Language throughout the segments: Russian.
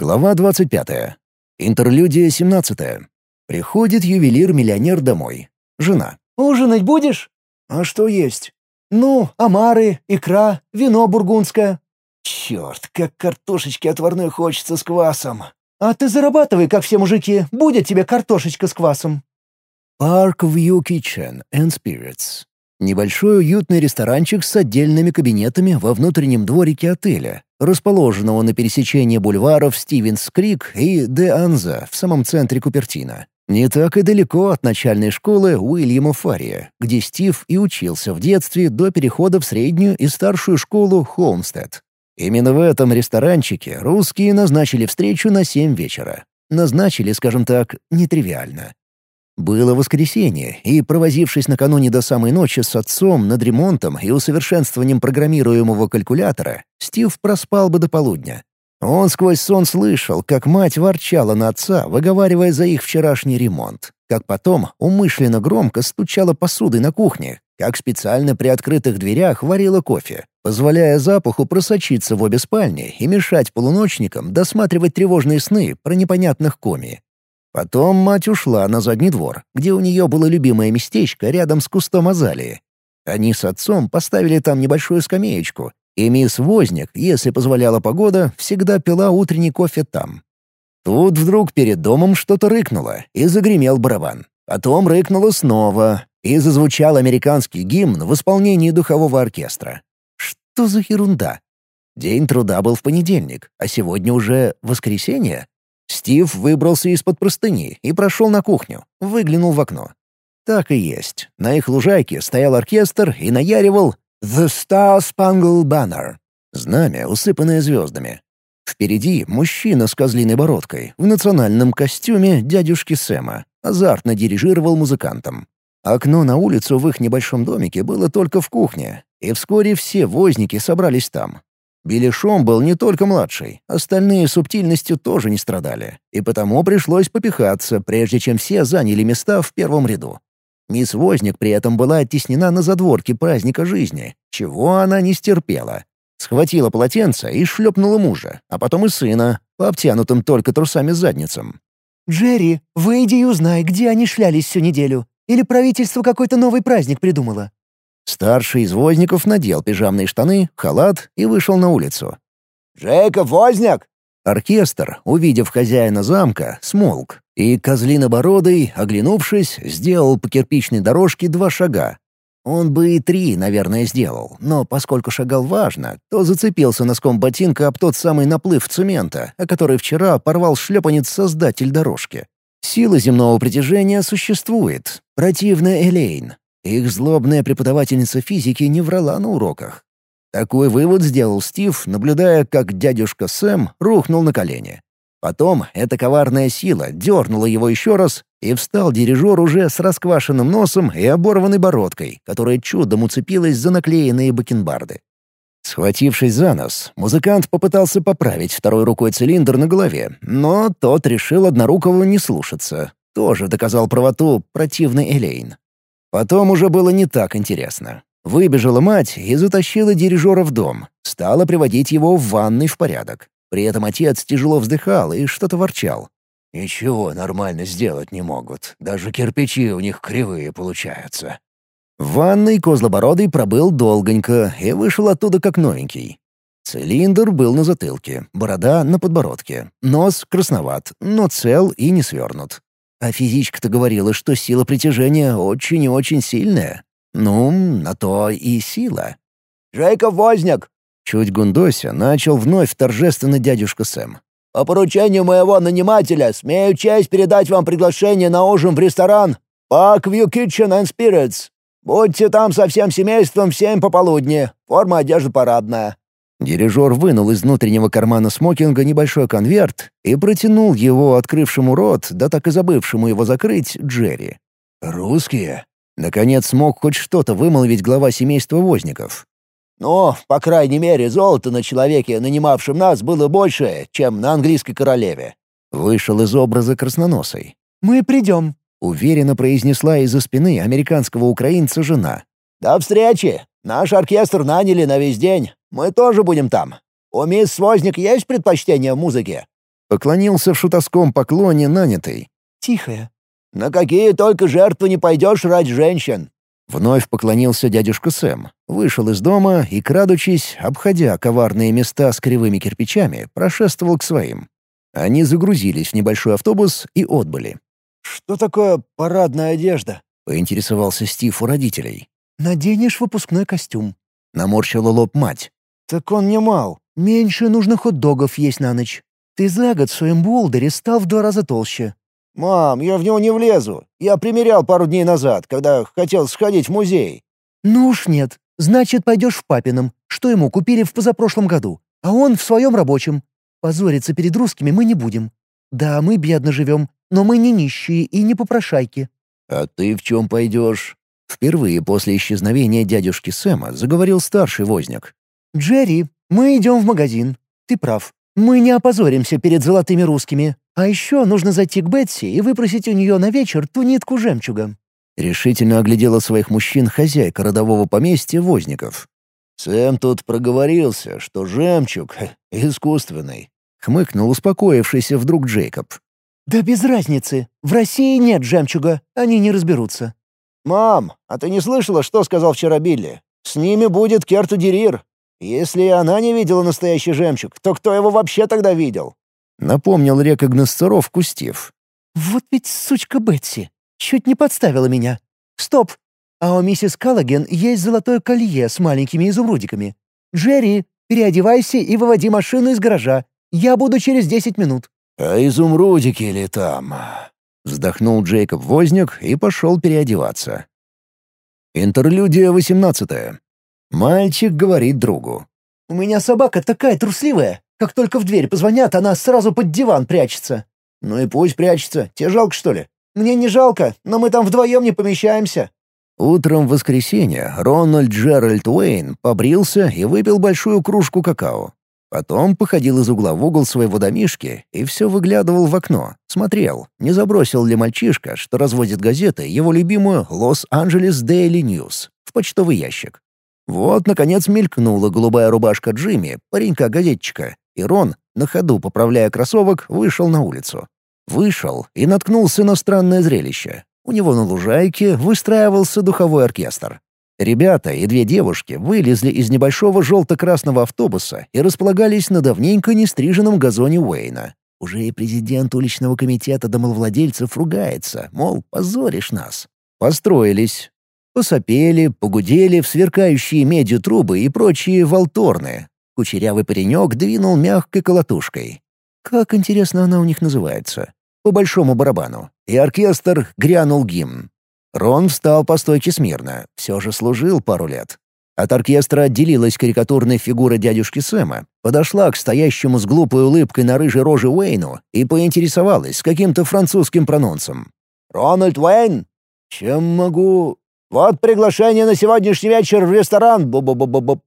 Глава 25. Интерлюдия 17. Приходит ювелир-миллионер домой. Жена. «Ужинать будешь?» «А что есть?» «Ну, омары, икра, вино бургундское». «Черт, как картошечки отварной хочется с квасом». «А ты зарабатывай, как все мужики, будет тебе картошечка с квасом». Park View Kitchen and Spirits. Небольшой уютный ресторанчик с отдельными кабинетами во внутреннем дворике отеля, расположенного на пересечении бульваров Стивенс-Крик и Де-Анза в самом центре Купертино. Не так и далеко от начальной школы Уильяма Фария, где Стив и учился в детстве до перехода в среднюю и старшую школу Холмстед. Именно в этом ресторанчике русские назначили встречу на семь вечера. Назначили, скажем так, нетривиально. Было воскресенье, и, провозившись накануне до самой ночи с отцом над ремонтом и усовершенствованием программируемого калькулятора, Стив проспал бы до полудня. Он сквозь сон слышал, как мать ворчала на отца, выговаривая за их вчерашний ремонт, как потом умышленно громко стучала посудой на кухне, как специально при открытых дверях варила кофе, позволяя запаху просочиться в обе спальни и мешать полуночникам досматривать тревожные сны про непонятных коми. Потом мать ушла на задний двор, где у нее было любимое местечко рядом с кустом азалии. Они с отцом поставили там небольшую скамеечку, и мисс Возник, если позволяла погода, всегда пила утренний кофе там. Тут вдруг перед домом что-то рыкнуло, и загремел барабан. Потом рыкнуло снова, и зазвучал американский гимн в исполнении духового оркестра. Что за ерунда? День труда был в понедельник, а сегодня уже воскресенье? Стив выбрался из-под простыни и прошел на кухню, выглянул в окно. Так и есть. На их лужайке стоял оркестр и наяривал «The Star Spangled Banner» — знамя, усыпанное звездами. Впереди мужчина с козлиной бородкой в национальном костюме дядюшки Сэма азартно дирижировал музыкантом. Окно на улицу в их небольшом домике было только в кухне, и вскоре все возники собрались там. Беляшом был не только младший, остальные субтильностью тоже не страдали, и потому пришлось попихаться, прежде чем все заняли места в первом ряду. Мисс Возник при этом была оттеснена на задворке праздника жизни, чего она не стерпела. Схватила полотенце и шлепнула мужа, а потом и сына, по обтянутым только трусами задницам. «Джерри, выйди и узнай, где они шлялись всю неделю. Или правительство какой-то новый праздник придумало. Старший из возников надел пижамные штаны, халат и вышел на улицу. «Джейкоб Возняк!» Оркестр, увидев хозяина замка, смолк, и козлинобородый, оглянувшись, сделал по кирпичной дорожке два шага. Он бы и три, наверное, сделал, но поскольку шагал важно, то зацепился носком ботинка об тот самый наплыв цемента, о который вчера порвал шлепанец создатель дорожки. Сила земного притяжения существует. Противная Элейн. Их злобная преподавательница физики не врала на уроках. Такой вывод сделал Стив, наблюдая, как дядюшка Сэм рухнул на колени. Потом эта коварная сила дернула его еще раз, и встал дирижер уже с расквашенным носом и оборванной бородкой, которая чудом уцепилась за наклеенные бакенбарды. Схватившись за нос, музыкант попытался поправить второй рукой цилиндр на голове, но тот решил однорукого не слушаться. Тоже доказал правоту противный Элейн. Потом уже было не так интересно. Выбежала мать и затащила дирижера в дом, стала приводить его в ванной в порядок. При этом отец тяжело вздыхал и что-то ворчал. «Ничего нормально сделать не могут. Даже кирпичи у них кривые получаются». В ванной Козлобородый пробыл долгонько и вышел оттуда как новенький. Цилиндр был на затылке, борода на подбородке, нос красноват, но цел и не свернут. А физичка-то говорила, что сила притяжения очень и очень сильная. Ну, на то и сила. «Джейкоб Возняк!» Чуть гундося начал вновь торжественно дядюшка Сэм. «По поручению моего нанимателя смею честь передать вам приглашение на ужин в ресторан Parkview Kitchen and Spirits. Будьте там со всем семейством в семь пополудни. Форма одежды парадная. Дирижер вынул из внутреннего кармана смокинга небольшой конверт и протянул его открывшему рот, да так и забывшему его закрыть, Джерри. «Русские?» Наконец смог хоть что-то вымолвить глава семейства Возников. «Ну, по крайней мере, золото на человеке, нанимавшем нас, было больше, чем на английской королеве». Вышел из образа красноносой. «Мы придем», — уверенно произнесла из-за спины американского украинца жена. «До встречи! Наш оркестр наняли на весь день. Мы тоже будем там. У мисс Возник есть предпочтение в музыке?» Поклонился в шутовском поклоне нанятый. «Тихая». «На какие только жертвы не пойдешь ради женщин!» Вновь поклонился дядюшка Сэм, вышел из дома и, крадучись, обходя коварные места с кривыми кирпичами, прошествовал к своим. Они загрузились в небольшой автобус и отбыли. «Что такое парадная одежда?» — поинтересовался Стив у родителей. «Наденешь выпускной костюм». Наморщила лоб мать. «Так он не мал. Меньше нужно хот-догов есть на ночь. Ты за год в своем болдере стал в два раза толще. «Мам, я в него не влезу. Я примерял пару дней назад, когда хотел сходить в музей». «Ну уж нет. Значит, пойдешь в папином, что ему купили в позапрошлом году, а он в своем рабочем. Позориться перед русскими мы не будем. Да, мы бедно живем, но мы не нищие и не попрошайки». «А ты в чем пойдешь?» Впервые после исчезновения дядюшки Сэма заговорил старший возник. «Джерри, мы идем в магазин. Ты прав. Мы не опозоримся перед золотыми русскими. А еще нужно зайти к Бетси и выпросить у нее на вечер ту нитку жемчуга». Решительно оглядела своих мужчин хозяйка родового поместья Возников. «Сэм тут проговорился, что жемчуг искусственный», — хмыкнул успокоившийся вдруг Джейкоб. «Да без разницы. В России нет жемчуга, они не разберутся». «Мам, а ты не слышала, что сказал вчера Билли? С ними будет Керту Дерир. Если она не видела настоящий жемчуг, то кто его вообще тогда видел?» Напомнил рекогносцировку Стив. «Вот ведь сучка Бетси. Чуть не подставила меня. Стоп! А у миссис Каллоген есть золотое колье с маленькими изумрудиками. Джерри, переодевайся и выводи машину из гаража. Я буду через десять минут». «А изумрудики ли там?» Вздохнул Джейкоб Возник и пошел переодеваться. Интерлюдия восемнадцатая. Мальчик говорит другу. «У меня собака такая трусливая. Как только в дверь позвонят, она сразу под диван прячется». «Ну и пусть прячется. Тебе жалко, что ли?» «Мне не жалко, но мы там вдвоем не помещаемся». Утром в воскресенье Рональд Джеральд Уэйн побрился и выпил большую кружку какао. Потом походил из угла в угол своего домишки и все выглядывал в окно, смотрел, не забросил ли мальчишка, что разводит газеты, его любимую «Los Angeles Daily News» в почтовый ящик. Вот, наконец, мелькнула голубая рубашка Джимми, паренька-газетчика, и Рон, на ходу поправляя кроссовок, вышел на улицу. Вышел и наткнулся на странное зрелище. У него на лужайке выстраивался духовой оркестр. Ребята и две девушки вылезли из небольшого желто-красного автобуса и располагались на давненько нестриженном газоне Уэйна. Уже и президент уличного комитета домовладельцев ругается, мол, позоришь нас. Построились, Посопели, погудели в сверкающие медью трубы и прочие волторны. Кучерявый паренек двинул мягкой колотушкой. Как интересно она у них называется. По большому барабану. И оркестр грянул гимн. Рон встал по стойке смирно. Все же служил пару лет. От оркестра отделилась карикатурная фигура дядюшки Сэма, подошла к стоящему с глупой улыбкой на рыжей роже Уэйну и поинтересовалась с каким-то французским прононсом. «Рональд Уэйн? Чем могу...» Вот приглашение на сегодняшний вечер в ресторан. Бу-бу-бу-бу-бу.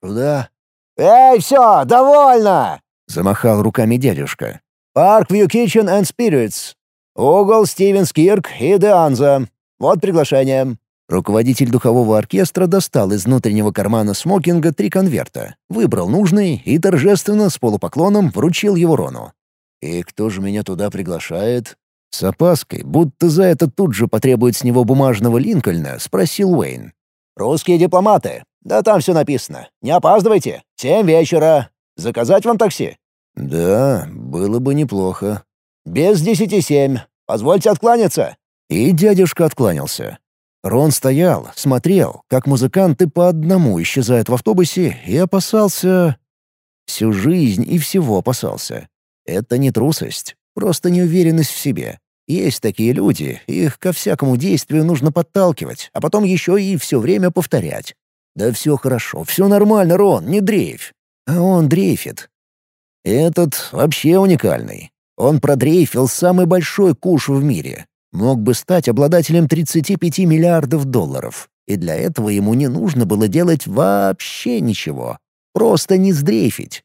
Куда? Эй, все, довольно! Замахал руками дядюшка. Парк View Kitchen and Spirits. Угол Стивенс Кирк и Деанза. Вот приглашение. Руководитель духового оркестра достал из внутреннего кармана смокинга три конверта, выбрал нужный и торжественно с полупоклоном вручил его Рону. «И кто же меня туда приглашает?» С опаской, будто за это тут же потребует с него бумажного Линкольна, спросил Уэйн. «Русские дипломаты. Да там все написано. Не опаздывайте. Семь вечера. Заказать вам такси?» «Да, было бы неплохо». «Без десяти семь. Позвольте откланяться». И дядюшка откланялся. Рон стоял, смотрел, как музыканты по одному исчезают в автобусе, и опасался... Всю жизнь и всего опасался. Это не трусость, просто неуверенность в себе. Есть такие люди, их ко всякому действию нужно подталкивать, а потом еще и все время повторять. «Да все хорошо, все нормально, Рон, не дрейфь». А он дрейфит. Этот вообще уникальный. Он продрейфил самый большой куш в мире. Мог бы стать обладателем 35 миллиардов долларов. И для этого ему не нужно было делать вообще ничего. Просто не сдрейфить.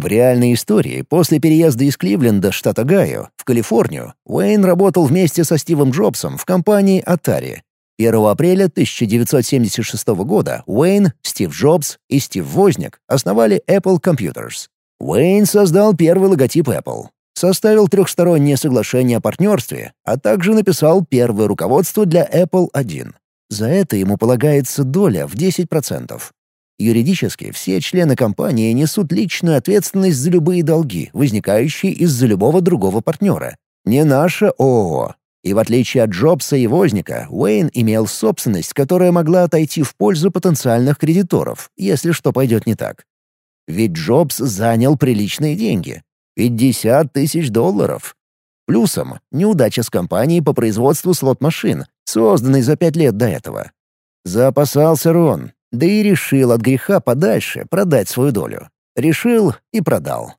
В реальной истории, после переезда из Кливленда, штата Гайо, в Калифорнию, Уэйн работал вместе со Стивом Джобсом в компании Atari. 1 апреля 1976 года Уэйн, Стив Джобс и Стив Возняк основали Apple Computers. Уэйн создал первый логотип Apple. составил трехстороннее соглашение о партнерстве, а также написал первое руководство для Apple 1. За это ему полагается доля в 10%. Юридически все члены компании несут личную ответственность за любые долги, возникающие из-за любого другого партнера. Не наше ООО. И в отличие от Джобса и Возника, Уэйн имел собственность, которая могла отойти в пользу потенциальных кредиторов, если что пойдет не так. Ведь Джобс занял приличные деньги. 50 тысяч долларов. Плюсом — неудача с компанией по производству слот-машин, созданной за пять лет до этого. Запасался Рон, да и решил от греха подальше продать свою долю. Решил и продал.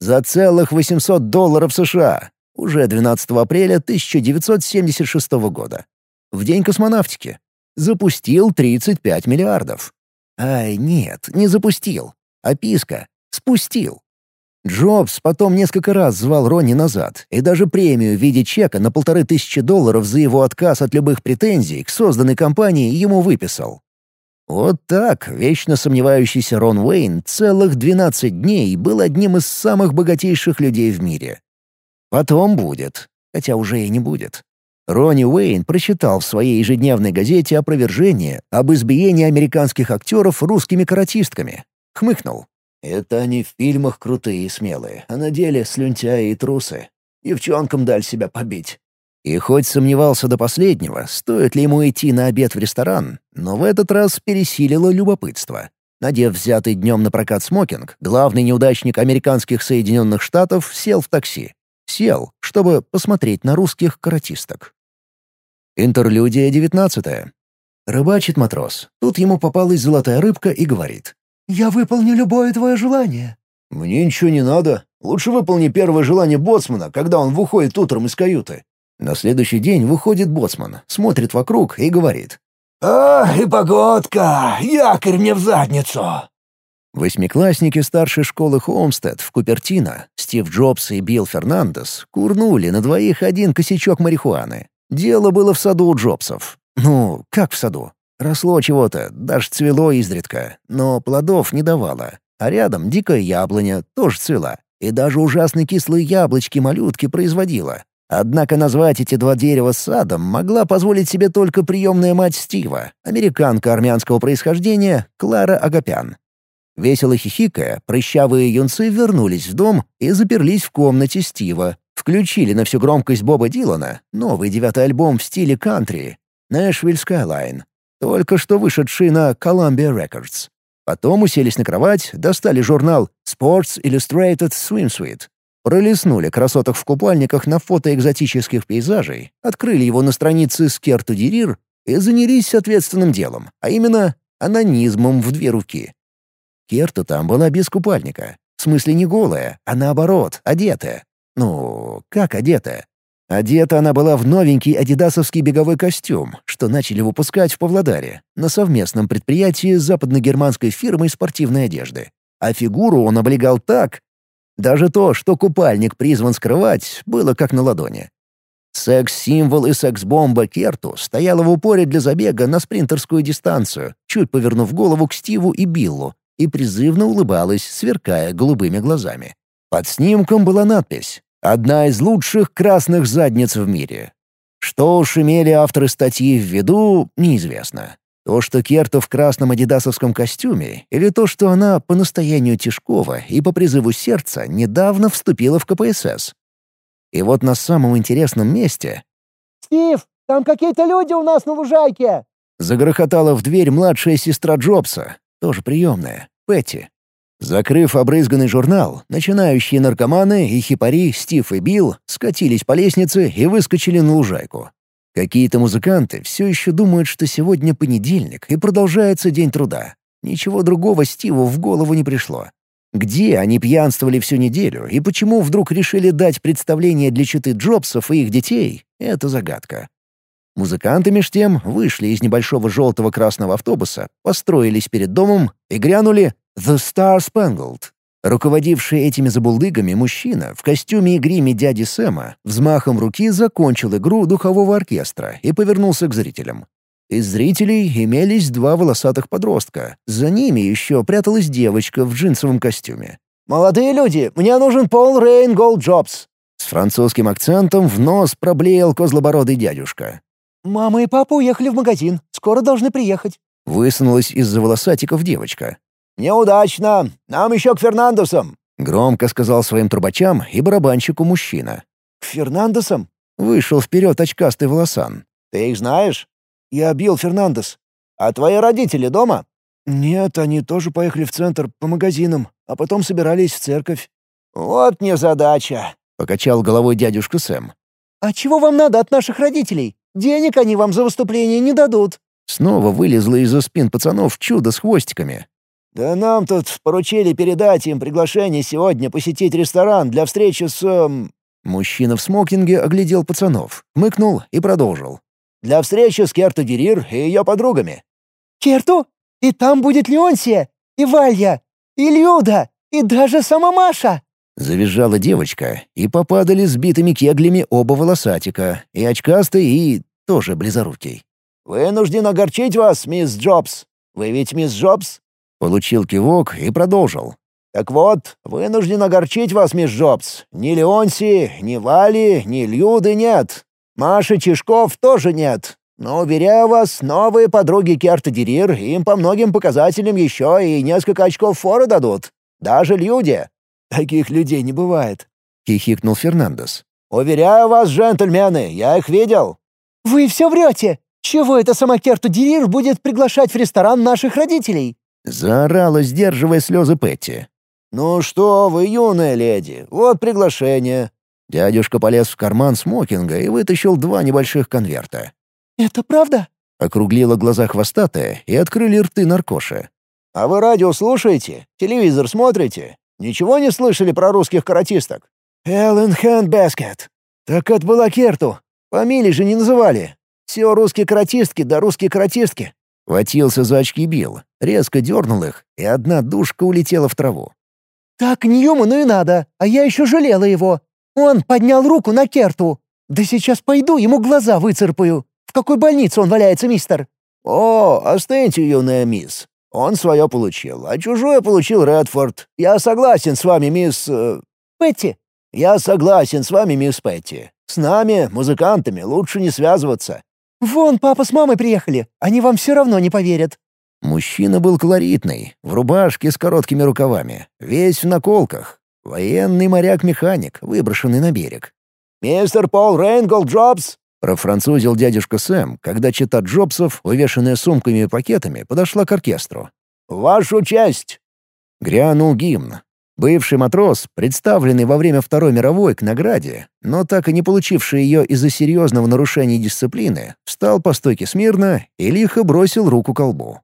За целых 800 долларов США. Уже 12 апреля 1976 года. В день космонавтики. Запустил 35 миллиардов. Ай, нет, не запустил. Описка. Спустил. Джобс потом несколько раз звал Ронни назад и даже премию в виде чека на полторы тысячи долларов за его отказ от любых претензий к созданной компании ему выписал. Вот так вечно сомневающийся Рон Уэйн целых 12 дней был одним из самых богатейших людей в мире. Потом будет, хотя уже и не будет. Ронни Уэйн прочитал в своей ежедневной газете опровержение об избиении американских актеров русскими каратистками. Хмыкнул. Это они в фильмах крутые и смелые, а на деле слюнтяи и трусы. Девчонкам даль себя побить. И хоть сомневался до последнего, стоит ли ему идти на обед в ресторан, но в этот раз пересилило любопытство. Надев взятый днем на прокат смокинг, главный неудачник американских Соединенных Штатов сел в такси. Сел, чтобы посмотреть на русских каратисток. Интерлюдия девятнадцатая. Рыбачит матрос. Тут ему попалась золотая рыбка и говорит. «Я выполню любое твое желание». «Мне ничего не надо. Лучше выполни первое желание боцмана, когда он выходит утром из каюты». На следующий день выходит боцман, смотрит вокруг и говорит. «Ах, и погодка! Якорь мне в задницу!» Восьмиклассники старшей школы Холмстед в Купертино, Стив Джобс и Билл Фернандес, курнули на двоих один косячок марихуаны. Дело было в саду у Джобсов. Ну, как в саду? Росло чего-то, даже цвело изредка, но плодов не давало. А рядом дикая яблоня тоже цвела. И даже ужасно кислые яблочки-малютки производила. Однако назвать эти два дерева садом могла позволить себе только приемная мать Стива, американка армянского происхождения Клара Агапян. Весело хихикая, прыщавые юнцы вернулись в дом и заперлись в комнате Стива, включили на всю громкость Боба Дилана, новый девятый альбом в стиле кантри, Nashville Skyline, только что вышедший на Columbia Records. Потом уселись на кровать, достали журнал Sports Illustrated Swimsuit, пролистнули красоток в купальниках на фото экзотических пейзажей, открыли его на странице Скерту Дерир и занялись ответственным делом, а именно анонизмом в две руки. Керта там была без купальника. В смысле не голая, а наоборот, одетая. Ну, как одетая? Одета она была в новенький адидасовский беговой костюм, что начали выпускать в Павлодаре, на совместном предприятии с западногерманской фирмой спортивной одежды. А фигуру он облегал так... Даже то, что купальник призван скрывать, было как на ладони. Секс-символ и секс-бомба Керту стояла в упоре для забега на спринтерскую дистанцию, чуть повернув голову к Стиву и Биллу, и призывно улыбалась, сверкая голубыми глазами. Под снимком была надпись Одна из лучших красных задниц в мире. Что уж имели авторы статьи в виду, неизвестно. То, что Керта в красном адидасовском костюме, или то, что она по настоянию Тишкова и по призыву сердца недавно вступила в КПСС. И вот на самом интересном месте... «Стив, там какие-то люди у нас на лужайке!» Загрохотала в дверь младшая сестра Джобса, тоже приемная, Петти. Закрыв обрызганный журнал, начинающие наркоманы и хипари Стив и Билл скатились по лестнице и выскочили на лужайку. Какие-то музыканты все еще думают, что сегодня понедельник и продолжается день труда. Ничего другого Стиву в голову не пришло. Где они пьянствовали всю неделю и почему вдруг решили дать представление для читы Джобсов и их детей — это загадка. Музыканты меж тем вышли из небольшого желтого-красного автобуса, построились перед домом и грянули The Star Spangled. Руководивший этими забулдыгами мужчина в костюме и гриме дяди Сэма взмахом руки закончил игру духового оркестра и повернулся к зрителям. Из зрителей имелись два волосатых подростка. За ними еще пряталась девочка в джинсовом костюме. «Молодые люди, мне нужен Пол Рейн Голд Джобс!» французским акцентом в нос проблеял козлобородый дядюшка. «Мама и папа уехали в магазин. Скоро должны приехать». Высунулась из-за волосатиков девочка. «Неудачно! Нам еще к Фернандосам!» — громко сказал своим трубачам и барабанщику мужчина. «К Фернандосам?» — вышел вперед очкастый волосан. «Ты их знаешь?» «Я Билл Фернандес». «А твои родители дома?» «Нет, они тоже поехали в центр по магазинам, а потом собирались в церковь». «Вот незадача», — покачал головой дядюшка Сэм. «А чего вам надо от наших родителей? Денег они вам за выступление не дадут». Снова вылезло из-за спин пацанов чудо с хвостиками. «Да нам тут поручили передать им приглашение сегодня посетить ресторан для встречи с...» эм... Мужчина в смокинге оглядел пацанов, мыкнул и продолжил. «Для встречи с Керту Дерир и ее подругами». «Керту? И там будет Леонсия, и Валья, и Люда, и даже сама Маша!» Завизжала девочка, и попадали сбитыми кеглями оба волосатика, и очкастый, и тоже близорукий. «Вынужден огорчить вас, мисс Джобс. Вы ведь мисс Джобс?» Получил кивок и продолжил. «Так вот, вынужден огорчить вас, мисс Джобс. Ни Леонси, ни Вали, ни Люды нет. Маши Чешков тоже нет. Но, уверяю вас, новые подруги Керта Дерир им по многим показателям еще и несколько очков фора дадут. Даже Люде. «Таких людей не бывает», — хихикнул Фернандес. «Уверяю вас, джентльмены, я их видел». «Вы все врете! Чего это сама Керту Дирир будет приглашать в ресторан наших родителей?» Заорала, сдерживая слезы Петти. «Ну что вы, юная леди, вот приглашение». Дядюшка полез в карман смокинга и вытащил два небольших конверта. «Это правда?» — округлила глаза хвостатая и открыли рты наркоши. «А вы радио слушаете? Телевизор смотрите? Ничего не слышали про русских каратисток?» «Эллен Хэндбаскет. Так это была Керту. Фамилии же не называли. Все русские каратистки да русские каратистки». Хватился за очки Билл, резко дернул их, и одна душка улетела в траву. «Так Ньюману и надо, а я еще жалела его. Он поднял руку на Керту. Да сейчас пойду, ему глаза выцарпаю. В какой больнице он валяется, мистер?» «О, остыньте, юная мисс. Он свое получил, а чужое получил Редфорд. Я согласен с вами, мисс... Э... Петти. Я согласен с вами, мисс Петти. С нами, музыкантами, лучше не связываться. Вон папа с мамой приехали. Они вам все равно не поверят. Мужчина был колоритный, в рубашке с короткими рукавами, весь в наколках. Военный моряк-механик, выброшенный на берег. «Мистер Пол Рейнгол Джобс!» Профранцузил дядюшка Сэм, когда чита Джобсов, увешанная сумками и пакетами, подошла к оркестру. «Вашу честь!» Грянул гимн. Бывший матрос, представленный во время Второй мировой к награде, но так и не получивший ее из-за серьезного нарушения дисциплины, встал по стойке смирно и лихо бросил руку к колбу.